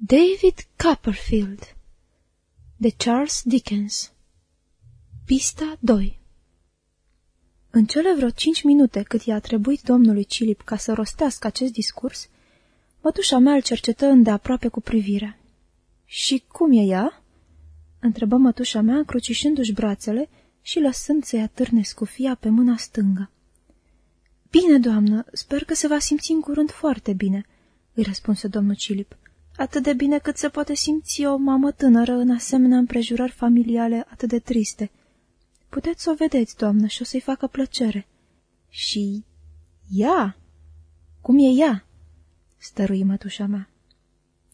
David Copperfield de Charles Dickens Pista 2 În cele vreo cinci minute cât i-a trebuit domnului Cilip ca să rostească acest discurs, mătușa mea îl cercetă îndeaproape cu privirea. Și cum e ea?" întrebă mătușa mea, crucișându-și brațele și lăsând să-i atârne scufia pe mâna stângă. Bine, doamnă, sper că se va simți în curând foarte bine," îi răspunse domnul Cilip atât de bine cât se poate simți o mamă tânără în asemenea împrejurări familiale atât de triste. Puteți să o vedeți, doamnă, și o să-i facă plăcere. Și ea? Cum e ea? stărui mătușa mea.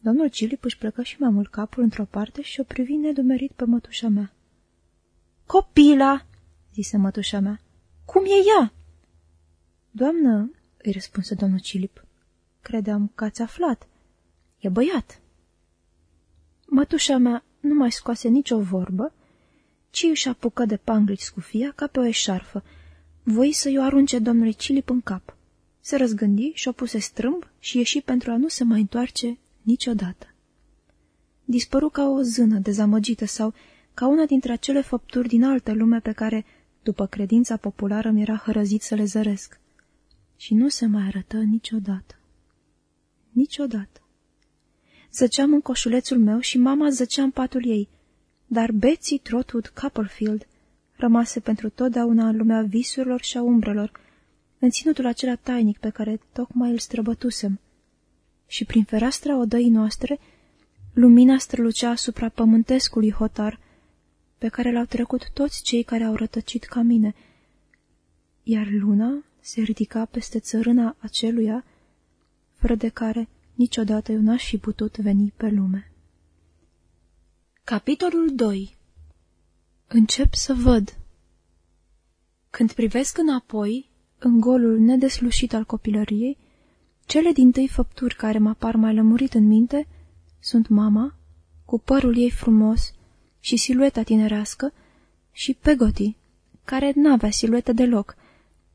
Domnul Cilip își plecă și mai mult capul într-o parte și o privi nedumerit pe mătușa mea. Copila, zise mătușa mea, cum e ea? Doamnă, îi răspunse domnul Cilip, credeam că ați aflat. E băiat. Mătușa mea nu mai scoase nicio vorbă, ci își apucă de panglici scufia ca pe o eșarfă. Voi să-i o arunce domnului Cilip în cap. Se răzgândi și o puse strâmb și ieși pentru a nu se mai întoarce niciodată. Dispăru ca o zână dezamăgită sau ca una dintre acele făpturi din altă lume pe care, după credința populară, mi-era hărăzit să le zăresc. Și nu se mai arătă niciodată. Niciodată. Zăceam în coșulețul meu și mama zăcea în patul ei, dar Betsy Trotwood Copperfield rămase pentru totdeauna în lumea visurilor și a umbrelor, în ținutul acela tainic pe care tocmai îl străbătusem. Și prin fereastra odăii noastre, lumina strălucea asupra pământescului hotar, pe care l-au trecut toți cei care au rătăcit ca mine, iar luna se ridica peste țărâna aceluia, fără de care niciodată eu n-aș fi putut veni pe lume. Capitolul 2 Încep să văd Când privesc înapoi, în golul nedeslușit al copilăriei, cele din tâi făpturi care mă apar mai lămurit în minte sunt mama, cu părul ei frumos și silueta tinerească, și Pegoti, care n-avea siluetă deloc,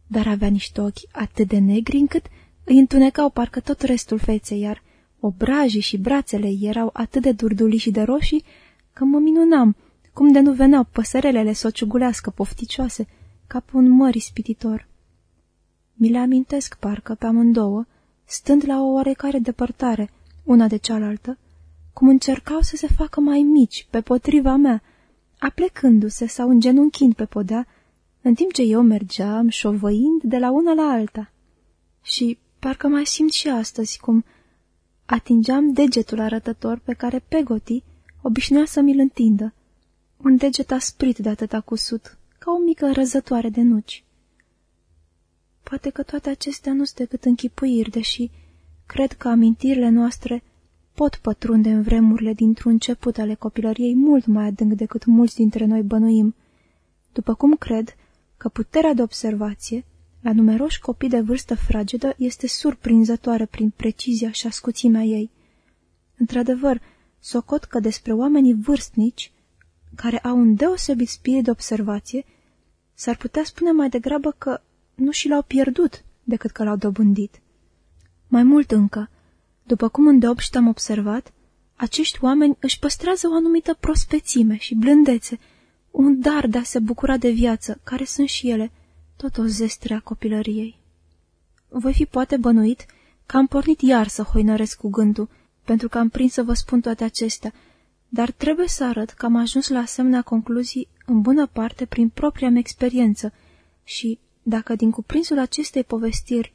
dar avea niște ochi atât de negri încât îi întunecau parcă tot restul feței, iar obrajii și brațele erau atât de durduli și de roșii că mă minunam cum de nu veneau păsărelele să o ciugulească pofticioase ca pe un măr ispititor. Mi le amintesc parcă pe amândouă, stând la o oarecare depărtare, una de cealaltă, cum încercau să se facă mai mici pe potriva mea, aplecându-se sau îngenunchind pe podea, în timp ce eu mergeam șovăind de la una la alta. Și Parcă mai simt și astăzi cum atingeam degetul arătător pe care Pegoti obișnuia să mi-l întindă. Un deget asprit de atâta cusut, ca o mică răzătoare de nuci. Poate că toate acestea nu sunt decât închipuiri, deși cred că amintirile noastre pot pătrunde în vremurile dintr-un început ale copilăriei mult mai adânc decât mulți dintre noi bănuim, după cum cred că puterea de observație la numeroși copii de vârstă fragedă este surprinzătoare prin precizia și ascuțimea ei. Într-adevăr, socot că despre oamenii vârstnici, care au un deosebit spirit de observație, s-ar putea spune mai degrabă că nu și l-au pierdut decât că l-au dobândit. Mai mult încă, după cum îndeopște am observat, acești oameni își păstrează o anumită prospețime și blândețe, un dar de a se bucura de viață, care sunt și ele, tot o zestre a copilăriei. Voi fi poate bănuit că am pornit iar să hoinăresc cu gândul, pentru că am prins să vă spun toate acestea, dar trebuie să arăt că am ajuns la asemenea concluzii în bună parte prin propria mea experiență și, dacă din cuprinsul acestei povestiri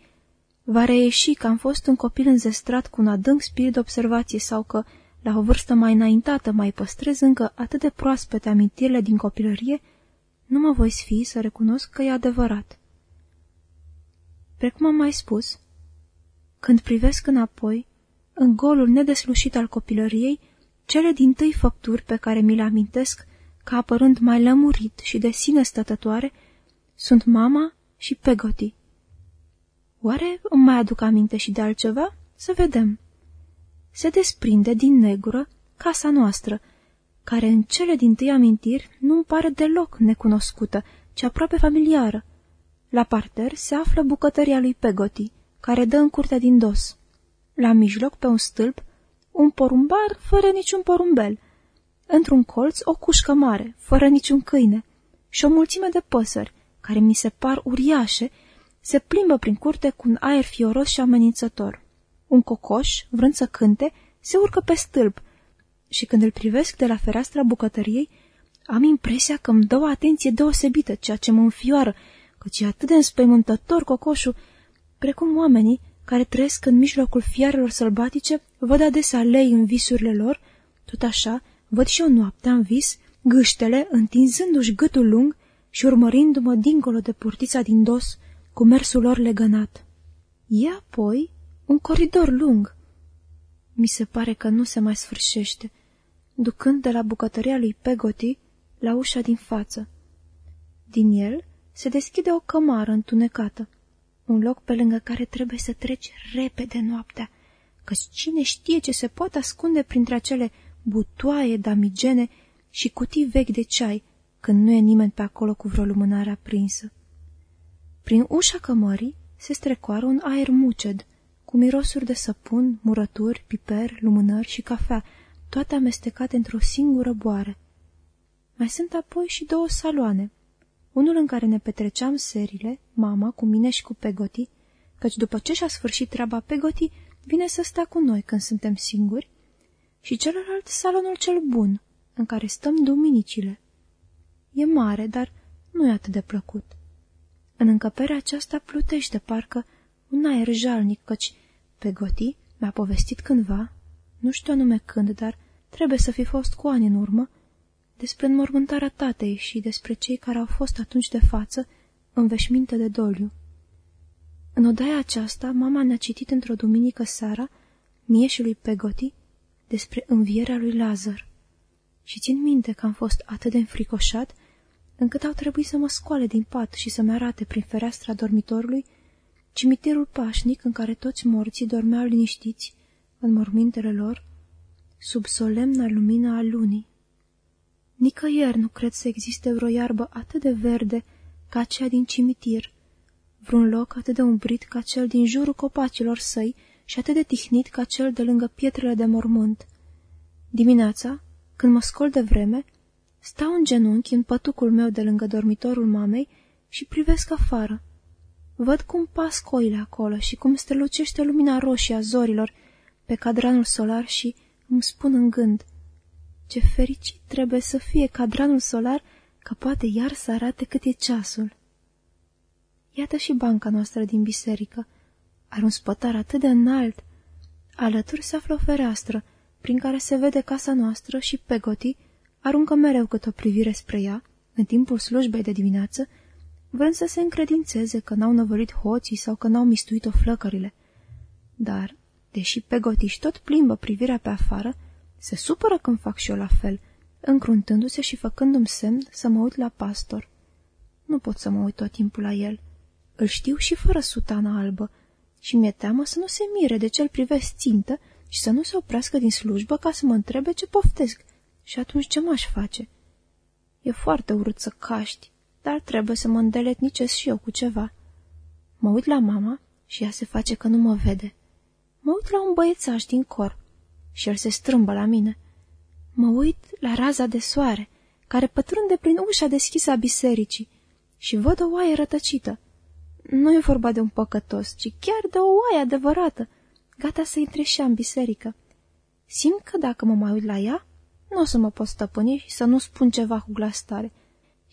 va reieși că am fost un copil înzestrat cu un adânc spirit de observație sau că, la o vârstă mai înaintată, mai păstrez încă atât de proaspete amintirile din copilărie, nu mă voi sfi să recunosc că e adevărat. Precum am mai spus, când privesc înapoi, în golul nedeslușit al copilăriei, cele din tâi făpturi pe care mi le amintesc ca apărând mai lămurit și de sine stătătoare, sunt mama și Pegoti. Oare îmi mai aduc aminte și de altceva? Să vedem. Se desprinde din negură casa noastră, care în cele din tâi amintiri nu îmi pare deloc necunoscută, ci aproape familiară. La parter se află bucătăria lui Pegoti, care dă în curtea din dos. La mijloc, pe un stâlp, un porumbar fără niciun porumbel, într-un colț o cușcă mare, fără niciun câine, și o mulțime de păsări, care mi se par uriașe, se plimbă prin curte cu un aer fioros și amenințător. Un cocoș, vrând să cânte, se urcă pe stâlp și când îl privesc de la fereastra bucătăriei, am impresia că îmi dă o atenție deosebită, ceea ce mă înfioară, căci e atât de înspăimântător cocoșul, precum oamenii care trăiesc în mijlocul fiarelor sălbatice, văd adesea lei în visurile lor, tot așa văd și eu noaptea în vis, gâștele întinzându-și gâtul lung și urmărindu-mă dincolo de portița din dos, cu mersul lor legănat. E apoi un coridor lung. Mi se pare că nu se mai sfârșește, ducând de la bucătăria lui Pegoti la ușa din față. Din el se deschide o cămară întunecată, un loc pe lângă care trebuie să treci repede noaptea, căci cine știe ce se poate ascunde printre acele butoaie damigene și cutii vechi de ceai, când nu e nimeni pe acolo cu vreo lumânare aprinsă. Prin ușa cămării se strecoară un aer muced, cu mirosuri de săpun, murături, piper, lumânări și cafea, toate amestecate într-o singură boare. Mai sunt apoi și două saloane, unul în care ne petreceam serile, mama cu mine și cu Pegoti, căci după ce și-a sfârșit treaba Pegoti, vine să stea cu noi când suntem singuri, și celălalt salonul cel bun, în care stăm duminicile. E mare, dar nu e atât de plăcut. În încăperea aceasta plutește parcă un aer jalnic, căci Pegoti mi-a povestit cândva, nu știu anume când, dar trebuie să fi fost cu ani în urmă, despre înmormântarea tatei și despre cei care au fost atunci de față în veșminte de doliu. În odaia aceasta, mama ne-a citit într-o duminică seara, mie și lui Pegoti, despre învierea lui Lazar. Și țin minte că am fost atât de înfricoșat, încât au trebuit să mă scoale din pat și să-mi arate prin fereastra dormitorului cimitirul pașnic în care toți morții dormeau liniștiți în mormintele lor, sub solemna lumina a lunii. Nicăieri nu cred să existe vreo iarbă atât de verde ca aceea din cimitir, vreun loc atât de umbrit ca cel din jurul copacilor săi și atât de tihnit ca cel de lângă pietrele de mormânt. Dimineața, când mă scol de vreme, stau în genunchi în pătucul meu de lângă dormitorul mamei și privesc afară. Văd cum pas coile acolo și cum strălucește lumina roșie a zorilor pe cadranul solar și îmi spun în gând – ce fericit trebuie să fie cadranul solar că poate iar să arate cât e ceasul. Iată și banca noastră din biserică. Are un spătar atât de înalt. Alături se află o fereastră, prin care se vede casa noastră și Pegoti aruncă mereu cât o privire spre ea, în timpul slujbei de dimineață, vrând să se încredințeze că n-au năvălit hoții sau că n-au mistuit-o flăcările. Dar, deși Pegoti tot plimbă privirea pe afară, se supără când fac și eu la fel, încruntându-se și făcându-mi semn să mă uit la pastor. Nu pot să mă uit tot timpul la el. Îl știu și fără sutana albă și mi-e teamă să nu se mire de ce îl privesc țintă și să nu se oprească din slujbă ca să mă întrebe ce poftesc. Și atunci ce m-aș face? E foarte urât să caști, dar trebuie să mă îndeletnicesc și eu cu ceva. Mă uit la mama și ea se face că nu mă vede. Mă uit la un băiețaș din cor și el se strâmbă la mine. Mă uit la raza de soare, care pătrunde prin ușa deschisă a bisericii și văd o oaie rătăcită. Nu e vorba de un păcătos, ci chiar de o oaie adevărată, gata să intre și în biserică. Simt că dacă mă mai uit la ea, nu o să mă pot stăpâni și să nu spun ceva cu glas tare.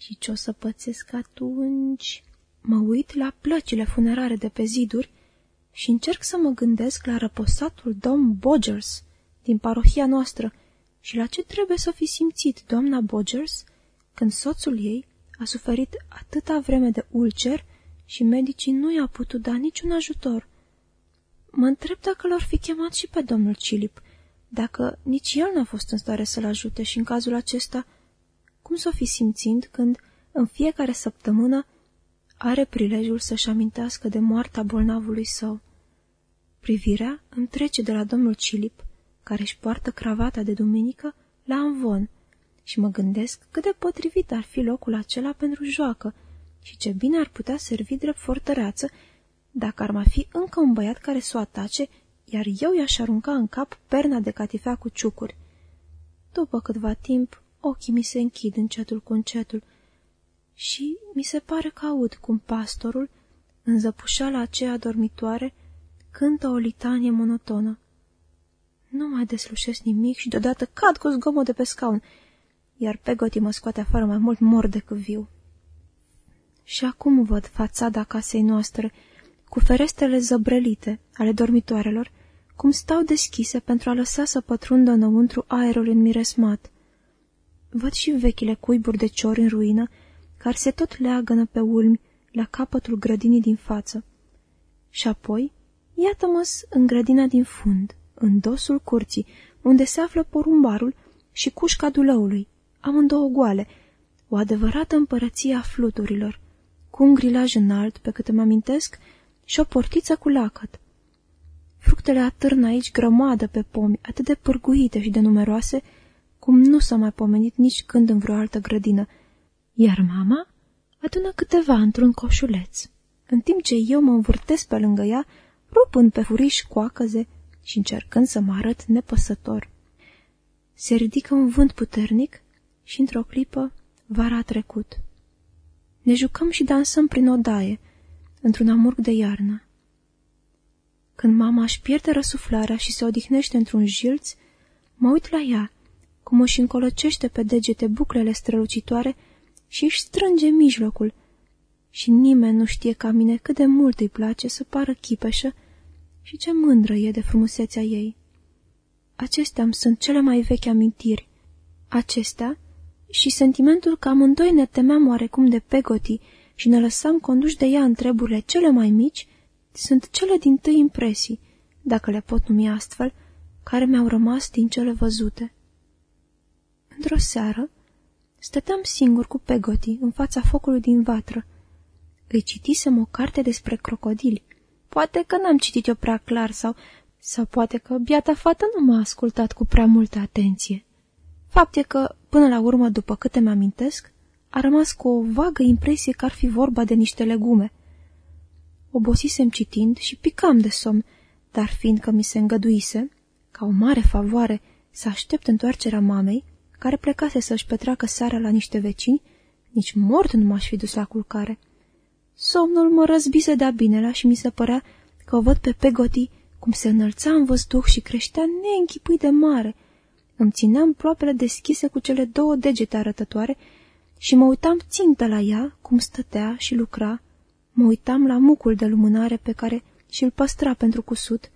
Și ce o să pățesc atunci? Mă uit la plăcile funerare de pe ziduri și încerc să mă gândesc la răposatul domn Bodgers, din parohia noastră și la ce trebuie să fi simțit doamna Bodgers când soțul ei a suferit atâta vreme de ulcer și medicii nu i-au putut da niciun ajutor. Mă întreb dacă l-ar fi chemat și pe domnul Cilip, dacă nici el n-a fost în stare să-l ajute și în cazul acesta, cum să o fi simțind când, în fiecare săptămână, are prilejul să-și amintească de moartea bolnavului său. Privirea îmi trece de la domnul Cilip care își poartă cravata de duminică la învon și mă gândesc cât de potrivit ar fi locul acela pentru joacă și ce bine ar putea servi drept fortăreață dacă ar mai fi încă un băiat care să o atace iar eu i-aș arunca în cap perna de catifea cu ciucuri. După câtva timp, ochii mi se închid încetul cu încetul și mi se pare că aud cum pastorul, în zăpușala aceea dormitoare, cântă o litanie monotonă. Nu mai deslușesc nimic și deodată cad cu zgomot de pe scaun, iar Pegoti mă scoate afară mai mult mor decât viu. Și acum văd fațada casei noastre, cu ferestrele zăbrelite ale dormitoarelor, cum stau deschise pentru a lăsa să pătrundă înăuntru aerul înmiresmat. Văd și vechile cuiburi de ciori în ruină, care se tot leagănă pe ulmi la capătul grădinii din față. Și apoi, iată-mă în grădina din fund, în dosul curții, unde se află porumbarul și cușca dulăului, amândouă goale, o adevărată împărăție a fluturilor, cu un grilaj înalt, pe cât îmi amintesc, și o portiță cu lacăt. Fructele atârnă aici grămadă pe pomi, atât de pârguite și de numeroase, cum nu s-a mai pomenit nici când în vreo altă grădină, iar mama adună câteva într-un coșuleț, în timp ce eu mă învârtesc pe lângă ea, rupând pe furiș coacăze și încercând să mă arăt nepăsător. Se ridică un vânt puternic și, într-o clipă, vara a trecut. Ne jucăm și dansăm prin odaie, într-un amurg de iarnă. Când mama își pierde răsuflarea și se odihnește într-un jilț, mă uit la ea, cum își încolăcește pe degete buclele strălucitoare și își strânge mijlocul, și nimeni nu știe ca mine cât de mult îi place să pară chipeșă și ce mândră e de frumusețea ei. Acestea îmi sunt cele mai vechi amintiri. Acestea și sentimentul că amândoi ne temeam oarecum de Pegoti și ne lăsam conduși de ea în treburile cele mai mici, sunt cele din tâi impresii, dacă le pot numi astfel, care mi-au rămas din cele văzute. Într-o seară, stăteam singur cu Pegoti în fața focului din vatră. Îi citisem o carte despre crocodili. Poate că n-am citit-o prea clar sau, sau poate că biata fată nu m-a ascultat cu prea multă atenție. Fapt e că, până la urmă, după câte mi-amintesc, a rămas cu o vagă impresie că ar fi vorba de niște legume. Obosisem citind și picam de somn, dar fiindcă mi se îngăduise, ca o mare favoare, să aștept întoarcerea mamei, care plecase să-și petreacă seara la niște vecini, nici mort nu m-aș fi dus la culcare. Somnul mă răzbise de-a binelea și mi se părea că o văd pe Pegoti cum se înălța în văzduh și creștea neînchipui de mare. Îmi țineam ploapele deschise cu cele două degete arătătoare și mă uitam țintă la ea, cum stătea și lucra. Mă uitam la mucul de lumânare pe care și-l păstra pentru cusut,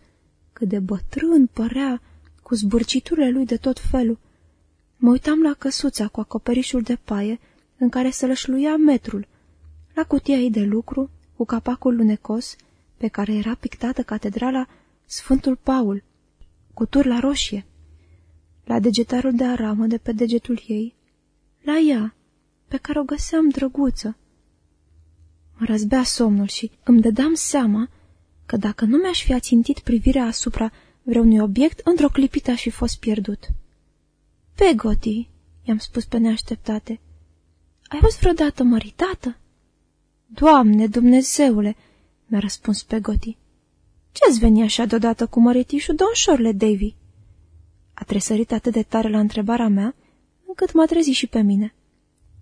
cât de bătrân părea, cu zbârciturile lui de tot felul. Mă uitam la căsuța cu acoperișul de paie, în care se lășluia metrul, la cutia ei de lucru, cu capacul lunecos, pe care era pictată catedrala Sfântul Paul, cu turla roșie, la degetarul de aramă de pe degetul ei, la ea, pe care o găseam drăguță. Mă răzbea somnul și îmi dădeam seama că dacă nu mi-aș fi ațintit privirea asupra vreunui obiect, într-o clipită aș fi fost pierdut. Pegoti, i-am spus pe neașteptate, ai fost vreodată măritată? Doamne, Dumnezeule, mi-a răspuns Pegoti. Ce-ți veni așa deodată cu măritișul domșorle, Davy? A tresărit atât de tare la întrebarea mea, încât m-a trezit și pe mine.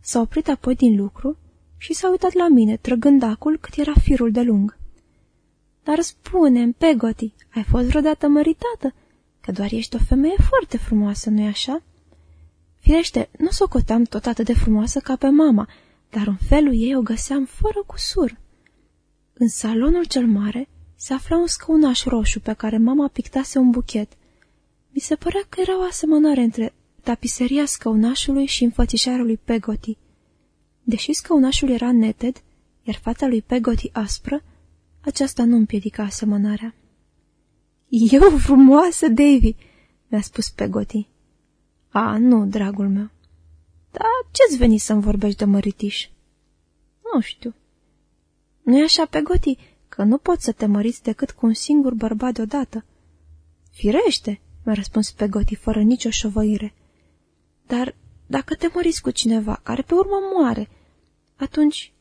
S-a oprit apoi din lucru și s-a uitat la mine, trăgând acul cât era firul de lung. Dar spune Pegoti, ai fost vreodată măritată? Că doar ești o femeie foarte frumoasă, nu-i așa?" Firește, nu s-o coteam tot atât de frumoasă ca pe mama, dar în felul ei o găseam fără cusur. În salonul cel mare se afla un scăunaș roșu pe care mama pictase un buchet. Mi se părea că era o asemănare între tapiseria scăunașului și înfățișarea lui Pegoti. Deși scăunașul era neted, iar fața lui Pegoti aspră, aceasta nu împiedica asemănarea. Eu frumoasă, Davy!" mi-a spus Pegoti. A, nu, dragul meu. Dar ce-ți veni să-mi vorbești de măritiș? Nu știu. Nu-i așa, Pegoti, că nu poți să te măriți decât cu un singur bărbat deodată? Firește, mi-a răspuns Pegoti fără nicio șovăire. Dar dacă te măriți cu cineva care pe urmă moare, atunci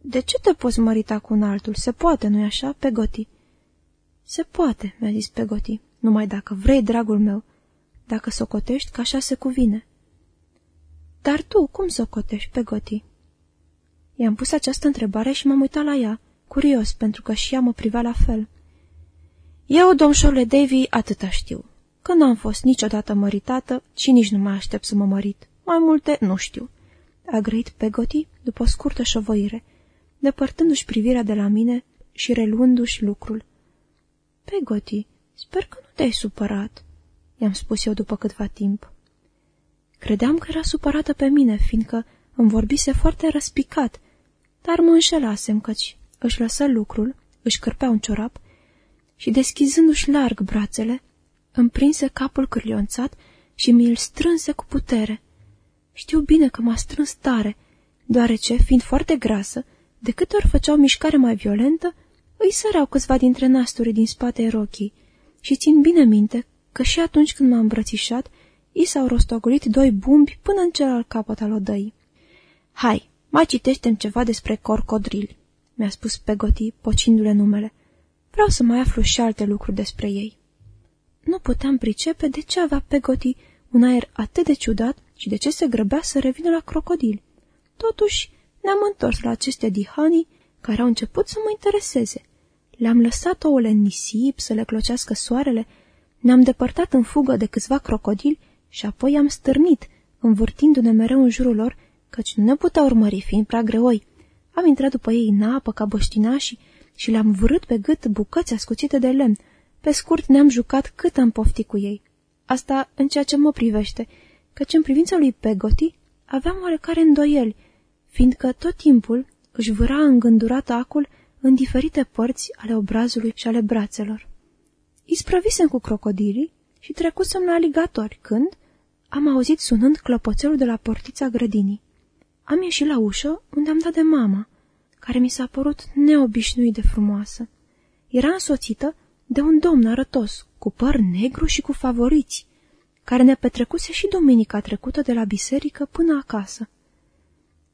de ce te poți mărita cu un altul? Se poate, nu-i așa, Pegoti? Se poate, mi-a zis Pegoti, numai dacă vrei, dragul meu, dacă socotești că așa se cuvine. Dar tu, cum socotești, Pegoti? I-am pus această întrebare și m-am uitat la ea, curios, pentru că și ea mă privea la fel. Eu, domșorule Davy, atâta știu, că n-am fost niciodată măritată și nici nu mai aștept să mă mărit. Mai multe nu știu. A grăit Pegoti după o scurtă șovăire, depărtându-și privirea de la mine și reluându-și lucrul. Pegoti, sper că nu te-ai supărat, i-am spus eu după câtva timp. Credeam că era supărată pe mine, fiindcă îmi vorbise foarte răspicat, dar mă înșelasem căci își lăsă lucrul, își cărpea un ciorap și, deschizându-și larg brațele, îmi prinse capul cârlionțat și mi-l strânse cu putere. Știu bine că m-a strâns tare, deoarece, fiind foarte grasă, de câte ori făcea o mișcare mai violentă, îi săreau câțiva dintre nasturii din spate rochii și țin bine minte că și atunci când m-a îmbrățișat, i s-au rostogolit doi bumbi până în celălalt capăt al odăii. Hai, mai citește ceva despre corcodrili, mi-a spus Pegoti, pocindu-le numele. Vreau să mai aflu și alte lucruri despre ei. Nu puteam pricepe de ce avea Pegoti un aer atât de ciudat și de ce se grăbea să revină la crocodil. Totuși, ne-am întors la aceste dihanii care au început să mă intereseze. Le-am lăsat ouăle în nisip să le clocească soarele, ne-am depărtat în fugă de câțiva crocodili și apoi am stârnit, învârtindu-ne mereu în jurul lor, căci nu ne putea urmări, fiind prea greoi. Am intrat după ei în apă ca băștinașii și le-am vârât pe gât bucăți ascuțite de lemn. Pe scurt, ne-am jucat cât am poftit cu ei. Asta în ceea ce mă privește, căci în privința lui Pegoti aveam oarecare îndoieli, fiindcă tot timpul își vâra îngândurat acul în diferite părți ale obrazului și ale brațelor. Isprăvisem cu crocodilii și trecusem la aligatori, când am auzit sunând clopoțelul de la portița grădinii. Am ieșit la ușă, unde am dat de mama, care mi s-a părut neobișnuit de frumoasă. Era însoțită de un domn arătos, cu păr negru și cu favoriți, care ne petrecuse și duminica trecută de la biserică până acasă.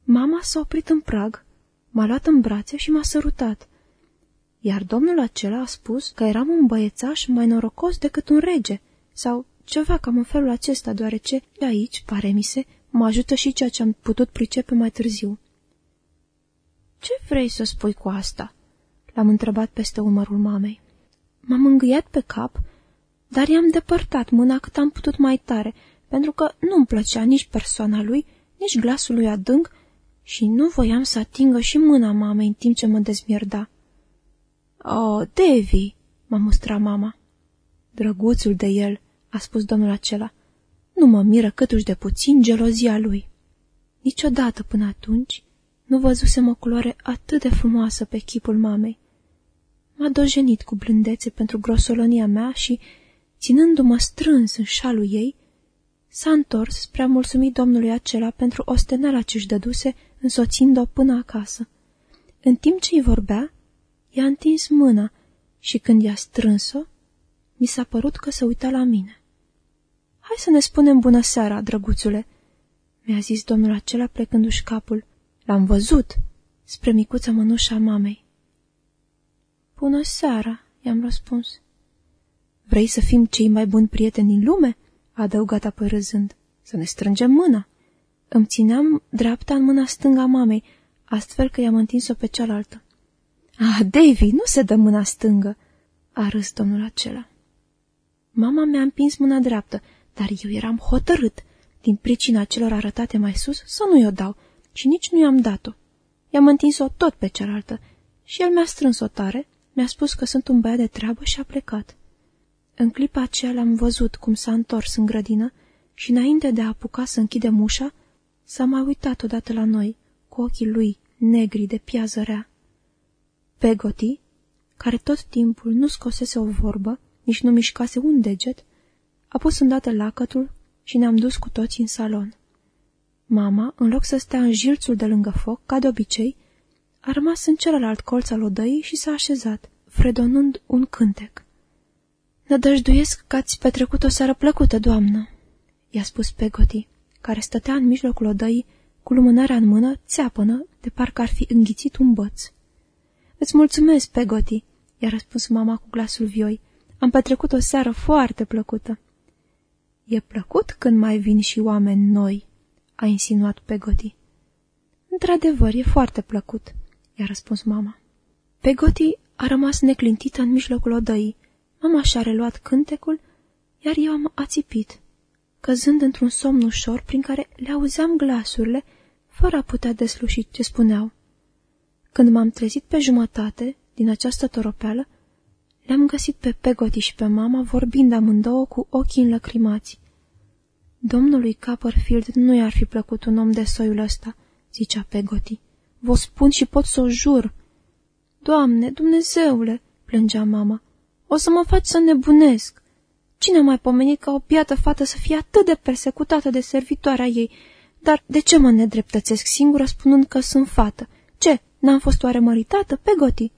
Mama s-a oprit în prag, m-a luat în brațe și m-a sărutat, iar domnul acela a spus că eram un băiețaș mai norocos decât un rege, sau ceva cam în felul acesta, deoarece de aici, pare mi se, mă ajută și ceea ce am putut pricepe mai târziu. Ce vrei să spui cu asta?" l-am întrebat peste umărul mamei. M-am îngâiat pe cap, dar i-am depărtat mâna cât am putut mai tare, pentru că nu-mi plăcea nici persoana lui, nici glasul lui adânc și nu voiam să atingă și mâna mamei în timp ce mă dezmierda. Oh, Devi!" m-a mustrat mama. Drăguțul de el," a spus domnul acela. Nu mă miră câtuși de puțin gelozia lui. Niciodată până atunci nu văzusem o culoare atât de frumoasă pe chipul mamei. M-a dojenit cu blândețe pentru grosolonia mea și, ținându-mă strâns în șalul ei, s-a întors spre a mulțumi domnului acela pentru ostenala ce-și dăduse, însoțind-o până acasă. În timp ce îi vorbea, i-a întins mâna și când i-a strâns-o, mi s-a părut că se uita la mine. Hai să ne spunem bună seara, drăguțule," mi-a zis domnul acela plecându-și capul. L-am văzut!" spre micuța mănușa mamei. Bună seara!" i-am răspuns. Vrei să fim cei mai buni prieteni din lume?" a adăugat apoi râzând. Să ne strângem mâna." Îmi țineam dreapta în mâna stânga mamei, astfel că i-am întins-o pe cealaltă. Ah, Davy, nu se dă mâna stângă!" a râs domnul acela. Mama mi-a împins mâna dreaptă, dar eu eram hotărât, din pricina celor arătate mai sus, să nu-i o dau și nici nu i-am dat-o. I-am întins-o tot pe cealaltă și el mi-a strâns-o tare, mi-a spus că sunt un băiat de treabă și a plecat. În clipa aceea l-am văzut cum s-a întors în grădină și înainte de a apuca să închidem ușa, s-a mai uitat odată la noi, cu ochii lui negri de piază rea. Pegoti, care tot timpul nu scosese o vorbă, nici nu mișcase un deget, a pus îndată lacătul și ne-am dus cu toți în salon. Mama, în loc să stea în jilțul de lângă foc, ca de obicei, a rămas în celălalt colț al odăii și s-a așezat, fredonând un cântec. Nădăjduiesc că ați petrecut o seară plăcută, doamnă," i-a spus Pegoti, care stătea în mijlocul odăii, cu lumânarea în mână, țeapănă, de parcă ar fi înghițit un băț. Îți mulțumesc, Pegoti, i-a răspuns mama cu glasul vioi. Am petrecut o seară foarte plăcută. E plăcut când mai vin și oameni noi, a insinuat Pegoti. Într-adevăr, e foarte plăcut, i-a răspuns mama. Pegoti a rămas neclintită în mijlocul odăii. Mama și-a reluat cântecul, iar eu am ațipit, căzând într-un somn ușor prin care le auzeam glasurile, fără a putea desluși ce spuneau. Când m-am trezit pe jumătate din această toropeală, le-am găsit pe Pegoti și pe mama vorbind amândouă cu ochii înlăcrimați. Domnului Copperfield nu i-ar fi plăcut un om de soiul ăsta, zicea Pegoti. Vă spun și pot să o jur. Doamne, Dumnezeule, plângea mama, o să mă faci să nebunesc. Cine a mai pomenit ca o piată fată să fie atât de persecutată de servitoarea ei? Dar de ce mă nedreptățesc singură spunând că sunt fată? Ce, n-am fost oare măritată, Pegoti?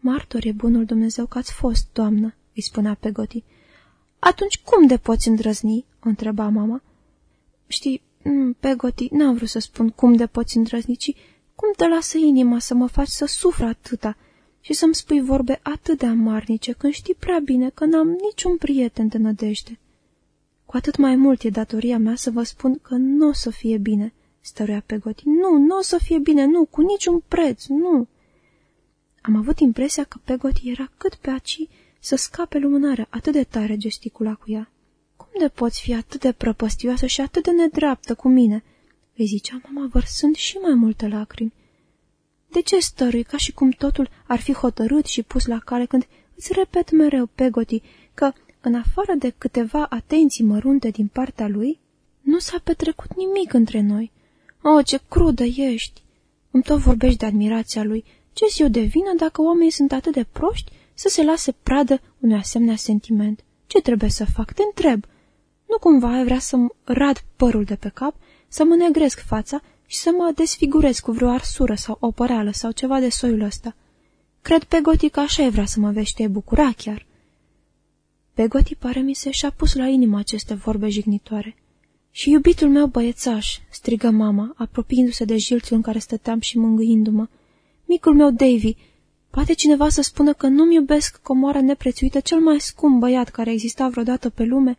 Martor e bunul Dumnezeu că ați fost, doamnă, îi spunea Pegoti. Atunci cum de poți îndrăzni? o întreba mama. Știi, mm, Pegoti, n-am vrut să spun cum de poți îndrăzni, ci cum te lasă inima să mă faci să sufăr atâta și să-mi spui vorbe atât de amarnice când știi prea bine că n-am niciun prieten de nădejde. Cu atât mai mult e datoria mea să vă spun că nu o să fie bine, stăruia Pegoti. Nu, nu o să fie bine, nu, cu niciun preț, nu. Am avut impresia că Pegoti era cât pe aci să scape lumânarea, atât de tare gesticula cu ea. Cum de poți fi atât de prăpăstioasă și atât de nedreaptă cu mine?" îi zicea mama vărsând și mai multe lacrimi. De ce stărui ca și cum totul ar fi hotărât și pus la cale când îți repet mereu, Pegoti, că, în afară de câteva atenții mărunte din partea lui, nu s-a petrecut nimic între noi. O, ce crudă ești! Îmi tot vorbești de admirația lui. Ce-ți eu de vină dacă oamenii sunt atât de proști să se lase pradă unui asemenea sentiment? Ce trebuie să fac? Te întreb. Nu cumva ai vrea să-mi rad părul de pe cap, să mă negresc fața și să mă desfigurez cu vreo arsură sau o păreală sau ceva de soiul ăsta. Cred pe Goti că așa e vrea să mă vește bucura chiar. Pe Goti pare mi se și-a pus la inimă aceste vorbe jignitoare. Și iubitul meu băiețaș, strigă mama, apropiindu-se de jilțul în care stăteam și mângâindu-mă. Micul meu Davy, poate cineva să spună că nu-mi iubesc comoara neprețuită cel mai scump băiat care exista vreodată pe lume?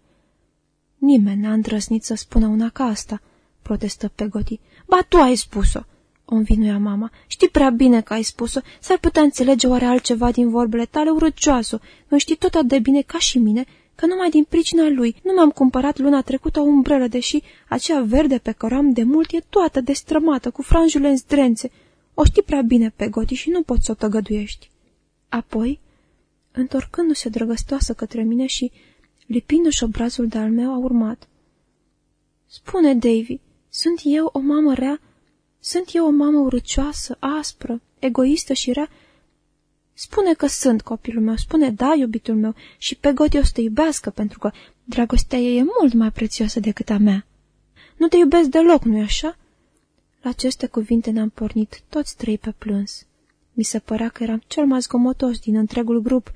Nimeni n-a îndrăznit să spună una ca asta, protestă Pegoti. Ba, tu ai spus-o, o învinuia mama. Știi prea bine că ai spus-o. S-ar putea înțelege oare altceva din vorbele tale urăcioasă. Nu știi tot atât de bine ca și mine că numai din pricina lui nu mi-am cumpărat luna trecută o umbrelă, deși aceea verde pe care o am de mult e toată destrămată, cu franjule în zdrențe. O știi prea bine, pe Goti, și nu poți să o tăgăduiești. Apoi, întorcându-se drăgăstoasă către mine și lipindu-și obrazul de-al meu, a urmat. Spune, Davy, sunt eu o mamă rea? Sunt eu o mamă urâcioasă, aspră, egoistă și rea? Spune că sunt copilul meu, spune da, iubitul meu, și pe God o să te iubească, pentru că dragostea ei e mult mai prețioasă decât a mea. Nu te iubesc deloc, nu-i așa? La aceste cuvinte ne-am pornit toți trei pe plâns. Mi se părea că eram cel mai zgomotos din întregul grup,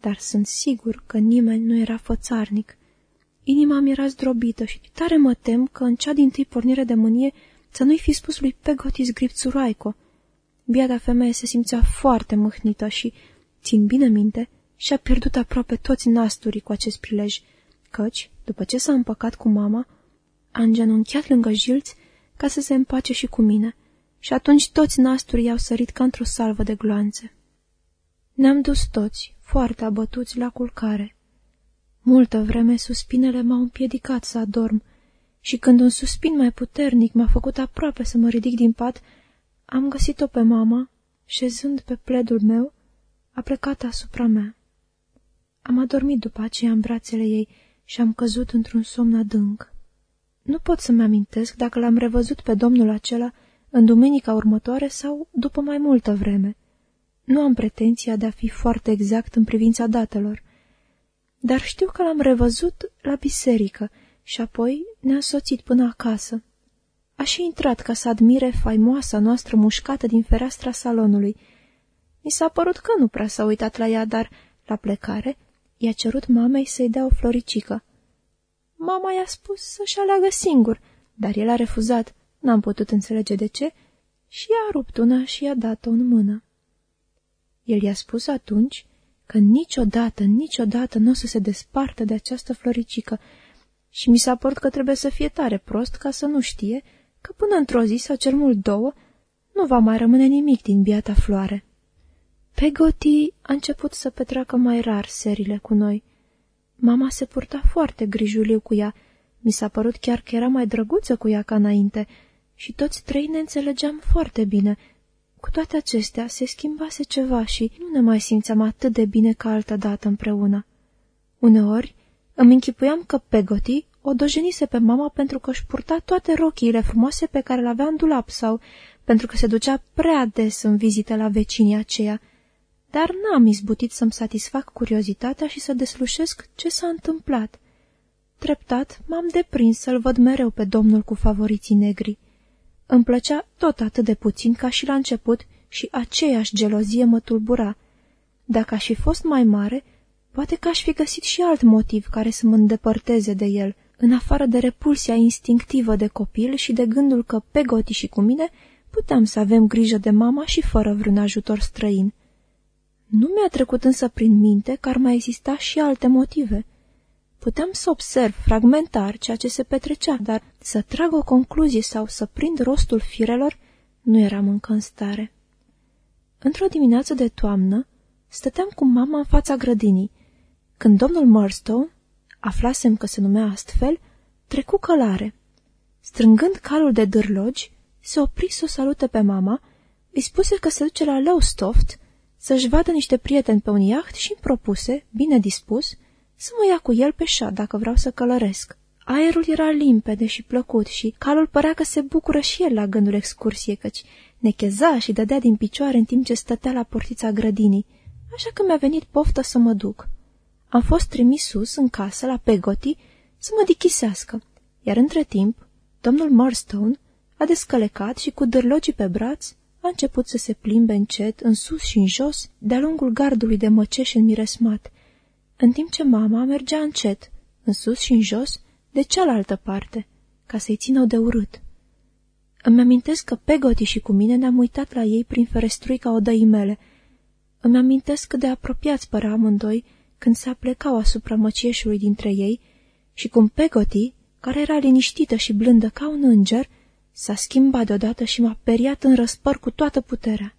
dar sunt sigur că nimeni nu era fățarnic. Inima mi era zdrobită și tare mă tem că în cea din tâi pornire de mânie să nu-i fi spus lui Pegotis Gripțuraico. Biata femeie se simțea foarte mâhnită și, țin bine minte, și-a pierdut aproape toți nasturii cu acest prilej, căci, după ce s-a împăcat cu mama, a îngenunchiat lângă jilți ca să se împace și cu mine, și atunci toți nasturii au sărit ca într-o salvă de gloanțe. Ne-am dus toți, foarte abătuți, la culcare. Multă vreme suspinele m-au împiedicat să adorm și când un suspin mai puternic m-a făcut aproape să mă ridic din pat, am găsit-o pe mama, șezând pe pledul meu, a plecat asupra mea. Am adormit după aceea în brațele ei și am căzut într-un somn adânc. Nu pot să-mi amintesc dacă l-am revăzut pe domnul acela în duminica următoare sau după mai multă vreme. Nu am pretenția de a fi foarte exact în privința datelor, dar știu că l-am revăzut la biserică și apoi ne-a soțit până acasă. A și intrat ca să admire faimoasa noastră mușcată din fereastra salonului. Mi s-a părut că nu prea s-a uitat la ea, dar, la plecare, i-a cerut mamei să-i dea o floricică. Mama i-a spus să-și aleagă singur, dar el a refuzat, n-am putut înțelege de ce, și i-a rupt una și i-a dat-o în mână. El i-a spus atunci că niciodată, niciodată nu o să se despartă de această floricică și mi s-a părut că trebuie să fie tare prost ca să nu știe că până într-o zi sau cel mult două nu va mai rămâne nimic din biata floare. Pegoti a început să petreacă mai rar serile cu noi. Mama se purta foarte grijuliu cu ea, mi s-a părut chiar că era mai drăguță cu ea ca înainte și toți trei ne înțelegeam foarte bine. Cu toate acestea se schimbase ceva și nu ne mai simțeam atât de bine ca altă dată împreună. Uneori îmi închipuiam că Pegoti o dojenise pe mama pentru că își purta toate rochiile frumoase pe care le avea în dulap sau pentru că se ducea prea des în vizite la vecinii aceia, dar n-am izbutit să-mi satisfac curiozitatea și să deslușesc ce s-a întâmplat. Treptat m-am deprins să-l văd mereu pe domnul cu favoriții negri. Îmi plăcea tot atât de puțin ca și la început și aceeași gelozie mă tulbura. Dacă aș fi fost mai mare, poate că aș fi găsit și alt motiv care să mă îndepărteze de el, în afară de repulsia instinctivă de copil și de gândul că pe Goti și cu mine puteam să avem grijă de mama și fără vreun ajutor străin. Nu mi-a trecut însă prin minte că ar mai exista și alte motive. Puteam să observ fragmentar ceea ce se petrecea, dar să trag o concluzie sau să prind rostul firelor nu eram încă în stare. Într-o dimineață de toamnă, stăteam cu mama în fața grădinii, când domnul Murstone, aflasem că se numea astfel, trecu călare. Strângând calul de dârlogi, se opri să o salute pe mama, îi spuse că se duce la Lowstoft să-și vadă niște prieteni pe un iaht și îmi propuse, bine dispus, să mă ia cu el pe șa dacă vreau să călăresc. Aerul era limpede și plăcut și calul părea că se bucură și el la gândul excursiei, căci necheza și dădea din picioare în timp ce stătea la portița grădinii, așa că mi-a venit poftă să mă duc. Am fost trimis sus, în casă, la Pegoti, să mă dichisească, iar între timp, domnul Murstone a descălecat și cu dârlogii pe braț a început să se plimbe încet, în sus și în jos, de-a lungul gardului de măceș înmiresmat, în timp ce mama mergea încet, în sus și în jos, de cealaltă parte, ca să-i țină de urât. Îmi amintesc că Pegoti și cu mine ne-am uitat la ei prin ferestruica odăii mele. Îmi amintesc cât de apropiați părea amândoi când se aplecau asupra măcieșului dintre ei și cum Pegoti, care era liniștită și blândă ca un înger, S-a schimbat deodată și m-a periat în răspăr cu toată puterea.